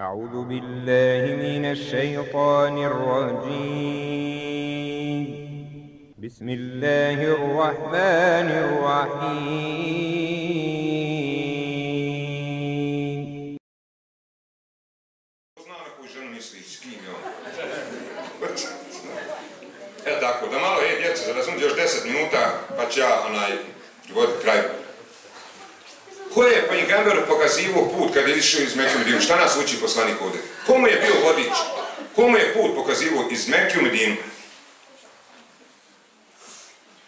أعوذ بالله من الشيطان الرجيم بسم الله الرحمن الرحيم Zna na koju ženu misli, s kim je on. E tako, da malo, je djeca, da razumite još 10 minuta, pa ću ja onaj, voditi kraj. Ko je Pajgamberu pokazivao put kad je išao iz Mekke u Medinu? Šta nas uči poslanik ovdje? Komu je bio vodič? Komu je put pokazivao iz Mekke u Medinu?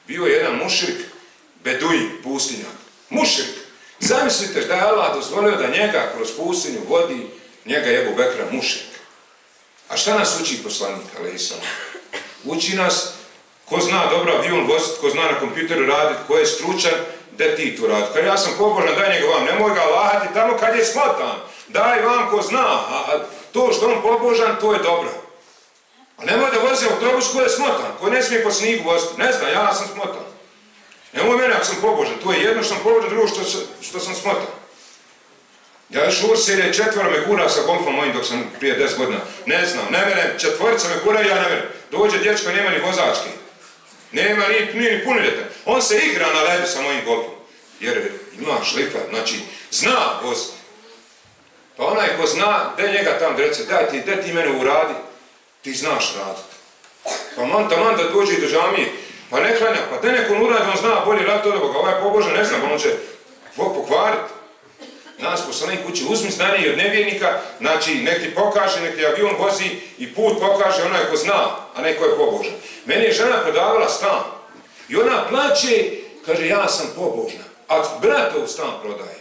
Bio je jedan mušrik, beduin, pustinjak. Mušrik! Zamislite da je Allah dozvolio da njega kroz pustinju vodi njega je Ebu Bekra mušrik. A šta nas uči poslanik, alaihissalam? Uči nas ko zna dobro avion voziti, ko zna na kompjuteru raditi, ko je stručan, da ti tu radi. Kad ja sam pobožan, daj njega vam, nemoj ga lahati tamo kad je smotan. Daj vam ko zna, a, to što on pobožan, to je dobro. A nemoj da vozi autobus ko je smotan, ko ne smije po snigu voziti. Ne znam, ja sam smotan. Nemoj mene ako sam pobožan, to je jedno što sam pobožan, drugo što, što sam smotan. Ja još ursire četvora me gura sa golfom mojim dok sam prije 10 godina. Ne znam, ne mene, četvorica me gura ja ne mene. Dođe dječko, nema ni vozački. Nema ni, ni, ni punoljetan. On se igra na ledu sa mojim golfom. Jer ima šlifa, znači zna voziti. Pa onaj ko zna, da njega tam rece, daj ti, da ti mene uradi, ti znaš raditi. Pa man taman da dođe do džamije, pa ne klanja, pa da neko uradi, on zna bolje raditi od ovoga, ovaj pobožan ne zna, on će Bog pokvariti. Nas poslanik uči, uzmi znanje i od nevjernika, znači nek ti pokaže, nek ti avion vozi i put pokaže onaj ko zna, a ne je pobožan. Meni je žena prodavala stan i ona plaće, kaže ja sam pobožna, a bratov stan prodaje.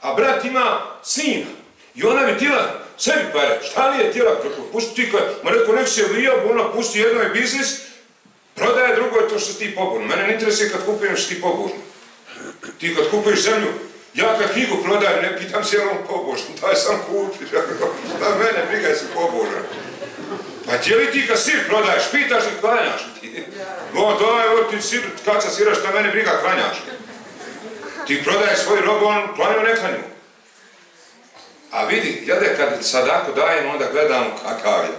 A brat ima sina i ona bi tijela sebi pare, šta li je tijela, pusti ti kad, ma rekao nek se lija, ona pusti jedno je biznis, prodaje drugo je to što ti pobožno. Mene ne interesuje kad kupujem što ti pobožno. Ti kad kupuješ zemlju, ja kad knjigu prodajem, ne pitam se je on pobožan, daj sam kupi, da mene briga si pobožan. Pa gdje li ti kad sir prodaješ, pitaš li klanjaš ti? O, daj, evo ti sir, kad sa da mene briga klanjaš. Ti prodaješ svoj robu, on klanju, ne klanju. A vidi, jade kad sadako dajem, onda gledam kakav je.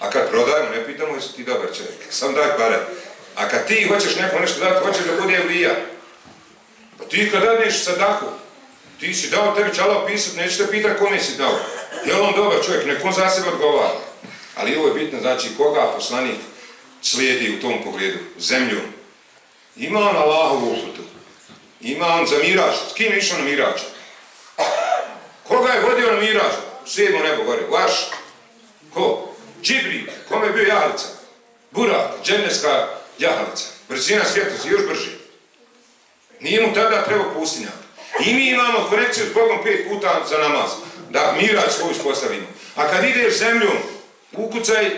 A kad prodajemo, ne pitamo jesi ti dobar čovjek, sam daj pare. A kad ti hoćeš nekom nešto dati, hoćeš da bude evlija. Pa ti kad dadneš sadaku, ti si dao tebi čalo pisat, neće te pitat kome si dao. Je on dobar čovjek, nekom za sebe odgovara. Ali ovo je bitno, znači koga poslanik slijedi u tom pogledu, zemlju. Ima on Allahovu uputu, ima on za mirač, s kim je išao na mirač? Koga je vodio na mirač? Svijedmo nebo gore, vaš? Ko? Džibri, kome je bio jahalica? Burak, dženevska jahalica. Brzina svjetlosti, još brži. Nije mu tada trebao pustinjak. I mi imamo konekciju s Bogom pet puta za namaz. Da mirač svoj uspostavimo. A kad ideš zemljom, ukucaj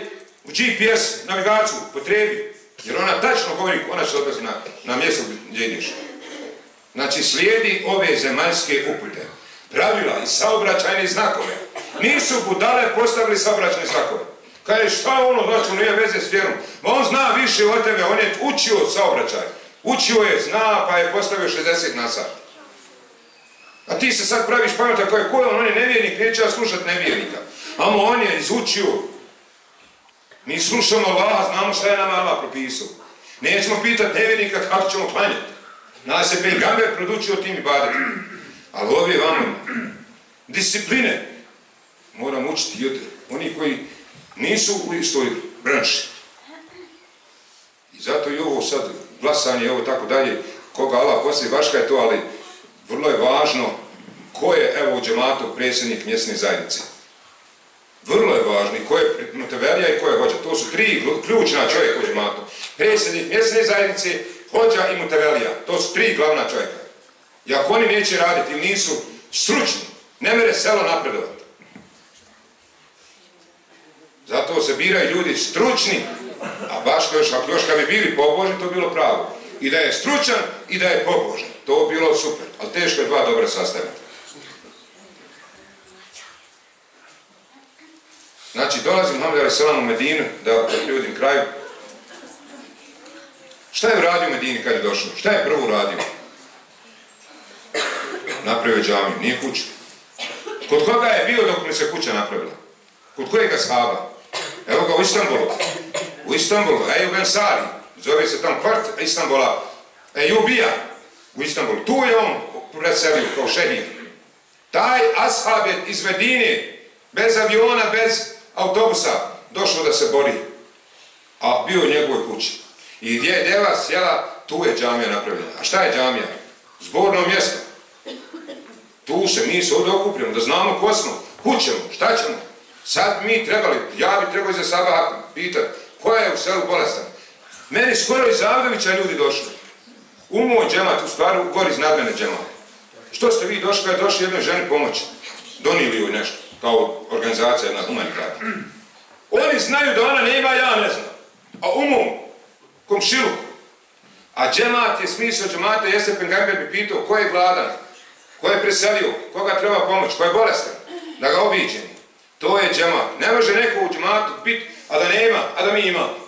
GPS navigaciju, potrebi. Jer ona tačno govori, ona će odlazi na, na mjesto gdje ideš. Znači slijedi ove zemaljske upute. Pravila i saobraćajne znakove. Nisu budale postavili saobraćajne znakove. Kaže šta ono, znači nije veze s vjerom. Ma on zna više od tebe, on je učio saobraćaj. Učio je, zna, pa je postavio 60 na sat. A ti se sad praviš pametan kao je ko je on, on je nevjernik, neće ja slušat nevjernika. Amo on je izučio. Mi slušamo Allah, znamo šta je nama Allah propisao. Nećemo pitat nevjernika kako ćemo klanjati. Nas je Pejgamber produčio tim i badetima. Ali ovdje vamo discipline moram učiti i od oni koji nisu u istoj branši. I zato i ovo sad glasanje, ovo tako dalje, koga Allah poslije, baška je to, ali vrlo je važno ko je, evo u džematu, predsjednik mjesne zajednice. Vrlo je važno i je motiverija i ko je hođa. To su tri ključna čovjeka u džematu. Predsjednik mjesne zajednice, hođa i motiverija. To su tri glavna čovjeka. I ako oni neće raditi ili nisu stručni, ne mere selo napredovati. Zato se biraju ljudi stručni, a baš još, ako još kad bi bili pobožni, to bi bilo pravo. I da je stručan i da je pobožan. To bi bilo super, ali teško je dva dobra sastaviti. Znači, dolazim Muhammed Salam u Medinu, da ljudim kraju. Šta je uradio u Medini kad je došao? Šta je prvo uradio? Napravio džamiju, nije kuću. Kod koga je bio dok mu se kuća napravila? Kod kojega sahaba? Evo ga u Istanbulu. U Istanbulu, Ejub Ensari. Zove se tam kvart Istanbula. Ejubija u Istanbulu. Tu je on preselio kao šehid. Taj ashab je iz Medine, bez aviona, bez autobusa, došao da se bori. A bio u njegovoj kući. I gdje je deva sjela, tu je džamija napravljena. A šta je džamija? Zborno mjesto. Tu se mi se ovdje okupljamo, da znamo ko smo, kućemo, šta ćemo. Sad mi trebali, ja bi trebao za sabah pitat, ko je u selu bolestan? Meni skoro iz Avdovića ljudi došli. U moj džemat, u stvaru, gori iz nadmene džemat. Što ste vi došli, kada je došli jednoj ženi pomoći? Donili joj nešto, kao organizacija jedna humanitarna. Oni znaju da ona nema, ja ne znam. A u mom komšiluku. A džemat je smisao džemata, jeste Pengamber bi pitao ko je gladan, ko je preselio, koga treba pomoć, ko je bolestan, da ga obiđemo. To je džemat. Ne može neko u džematu biti, a da nema, a da mi imamo.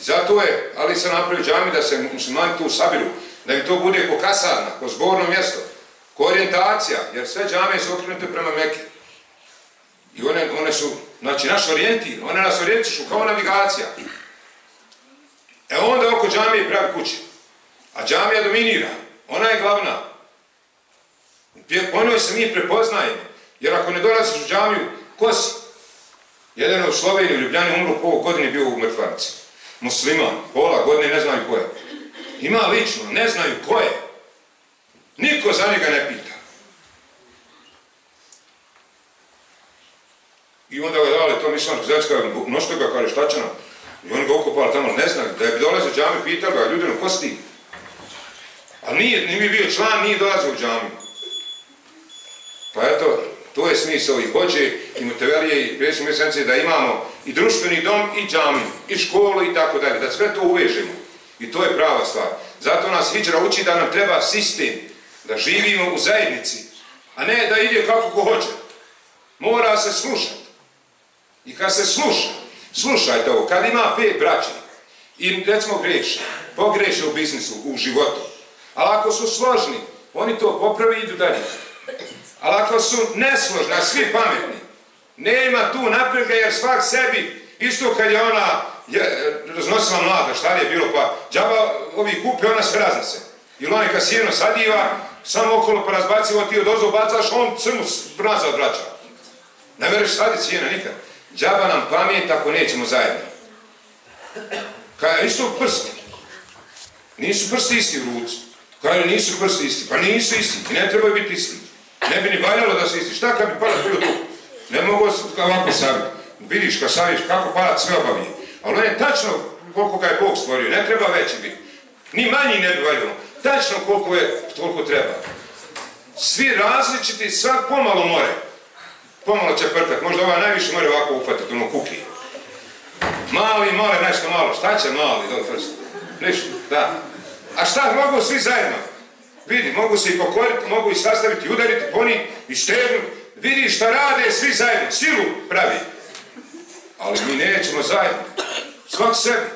Zato je, ali se napravi džami da se muslimani tu sabiru, da im to bude ko kasarna, ko zborno mjesto, ko orijentacija, jer sve džame su okrenute prema Mekke. One, su, znači, naš orijentir, one nas orijentišu kao navigacija. E onda oko džamije pravi kuće. A džamija dominira. Ona je glavna. Po njoj se mi prepoznajemo. Jer ako ne dolaziš u džamiju, ko si? Jedan u Sloveniji, u Ljubljani, umro po godine bio u mrtvarci. Musliman, pola godine ne znaju ko je. Ima lično, ne znaju ko je. Niko za njega ne pita. I onda ga dali to mislansko zetska, nošte ga kaže šta će nam? I oni ga ukopali tamo, ne znaju. Da bi dolazio džami, pitao ga, ljudino, ko si ti? A nije, nije bio član, nije dolazio u džami. Pa eto, to je smisao i hođe i motiverije i prijesne mjesence da imamo i društveni dom i džami i školu i tako dalje, da sve to uvežemo. I to je prava stvar. Zato nas Hidžra uči da nam treba sistem, da živimo u zajednici, a ne da ide kako ko hoće. Mora se slušati. I kad se sluša, slušajte ovo, kad ima pet braća i recimo greše, pogreše u biznisu, u životu, ali ako su složni, oni to popravi i idu dalje. Ali ako su nesložni, a svi pametni, nema tu naprega jer svak sebi, isto kad je ona je, raznosila mlada, šta li je bilo, pa džaba ovi kupe, ona se raznese. Ili onaj kasirno sadiva, samo okolo pa razbacivo, ti od bacaš, on crnu nazad vraća. Ne mereš saditi cijena nikad. Džaba nam pamet ako nećemo zajedno. Kaj, isto prsti. Nisu prsti isti u ruci. Kaj, nisu prsti isti. Pa nisu isti. Ne trebaju biti isti. Ne bi ni valjalo da se isti. Šta kad bi palac bio tu? Ne mogu ovako saviti. Vidiš kad saviš kako palac sve obavi. Ali on je tačno koliko ga je Bog stvorio. Ne treba veći biti. Ni manji ne bi valjalo. Tačno koliko je, toliko treba. Svi različiti, svak pomalo more. Pomalo će prtat. Možda ova najviše more ovako ufatiti, ono kuki. Mali more, nešto malo. Šta će mali? Ništa, da. A šta, mogu svi zajedno? Vidi, mogu se i pokoriti, mogu i sastaviti, udariti, poni i štegnuti. Vidi šta rade svi zajedno, silu pravi. Ali mi nećemo zajedno. Svak sebi.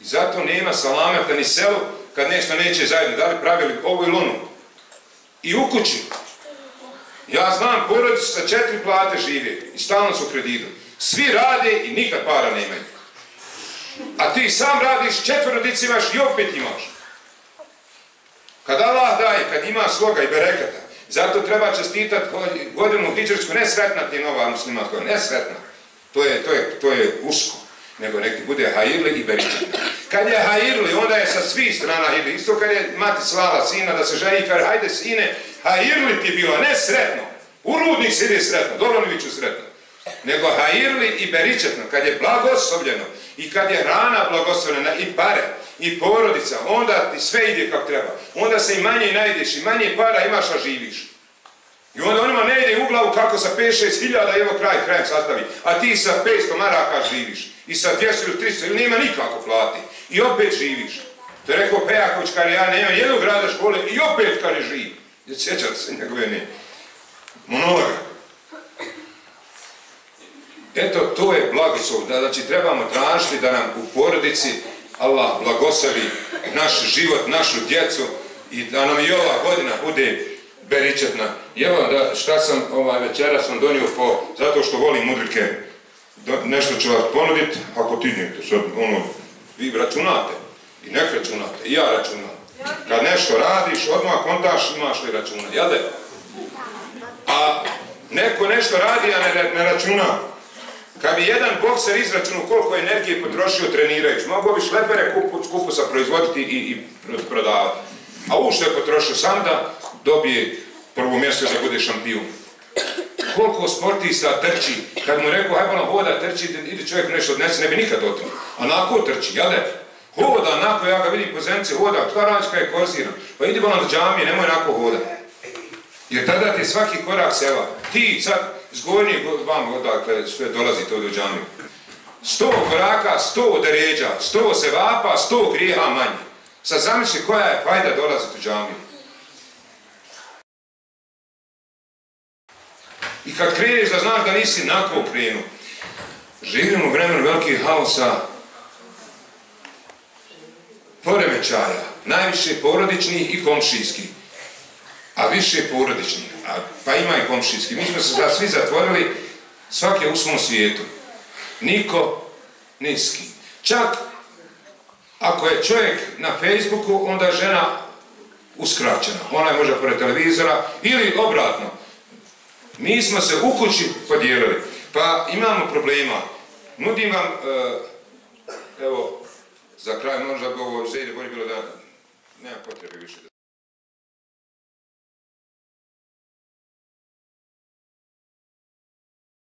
I zato nema salameta ni selo kad nešto neće zajedno. Da li pravili ovo ili. I u kući. Ja znam, porodice sa četiri plate žive i stalno su kreditom. Svi rade i nikad para nemaju. A ti sam radiš, četvero dici imaš i opet imaš. Kad Allah daje, kad ima sloga i berekata, zato treba čestitati godinu hijđarsku, ne sretna ti nova muslimatska, ne sretna. To je, to je, to je usko, nego neki bude hajirli i beričan. Kad je hajirli, onda je sa svih strana hajirli. Isto kad je mati slala sina da se ženi, kad hajde sine, hajirli ti bilo, ne sretno. U rudnik si ide sretno, Dolanoviću sretno. Nego hajirli i beričetno, kad je blagoslovljeno i kad je hrana blagoslovljena i pare i porodica, onda ti sve ide kako treba. Onda se i manje najdeš i manje para imaš, a živiš. I onda onima ne ide u glavu kako sa 5-6 hiljada, evo kraj, krajem sastavi, a ti sa 500 maraka živiš. I sa 200 ili 300, ili nema nikako plati. I opet živiš. To je rekao Pejaković, kada ja nemam jednog grada škole i opet kada živ. Sjećate se njegove ne. Monologa. Eto, to je blagoslov. Znači, trebamo tražiti da nam u porodici Allah blagoslovi naš život, našu djecu i da nam i ova godina bude beričetna. Evo da šta sam ovaj večera sam donio po, zato što volim mudrike, nešto ću vas ponuditi, ako ti nijete sad, ono, vi računate i nek računate, i ja računam. Kad nešto radiš, odmah kontaš imaš li računa, jel da? A neko nešto radi, a ne, računa. Kad bi jedan bokser izračunao koliko energije potrošio trenirajući, mogao bi šlepere kupu, kupusa proizvoditi i, i prodavati. A u što je potrošio sam da dobije prvo mjesto da bude šampion. Koliko sportista trči, kad mu rekao, aj bolan hoda, trči, ide čovjek nešto odnese, ne bi nikad otišao. A nako trči, jel da? Hoda, nako, ja ga vidim po zemci, hoda, šta račka je korziran. Pa idi bolan do džamije, nemoj nako hoda. Jer tada ti svaki korak sela. Ti sad, s gornjih vam odakle sve dolazite od džamije. Sto koraka, sto deređa, sto sevapa, sto grijeha manje. Sad zamisli koja je fajda dolaziti u džamiju. I kad kreneš da znaš da nisi nakon krenu. Živimo u vremenu velikih haosa, poremećaja, najviše porodičnih i komšijskih, a više porodičnih, a, pa ima i komšijskih. Mi smo se sad svi zatvorili, svaki je u svom svijetu. Niko niski. Čak ako je čovjek na Facebooku, onda je žena uskraćena. Ona je možda pored televizora ili obratno. Mi smo se u kući podijelili, pa imamo problema. Nudim vam, e, evo, za kraj možda bi ovo želje bolje bilo da nema potrebe više. da-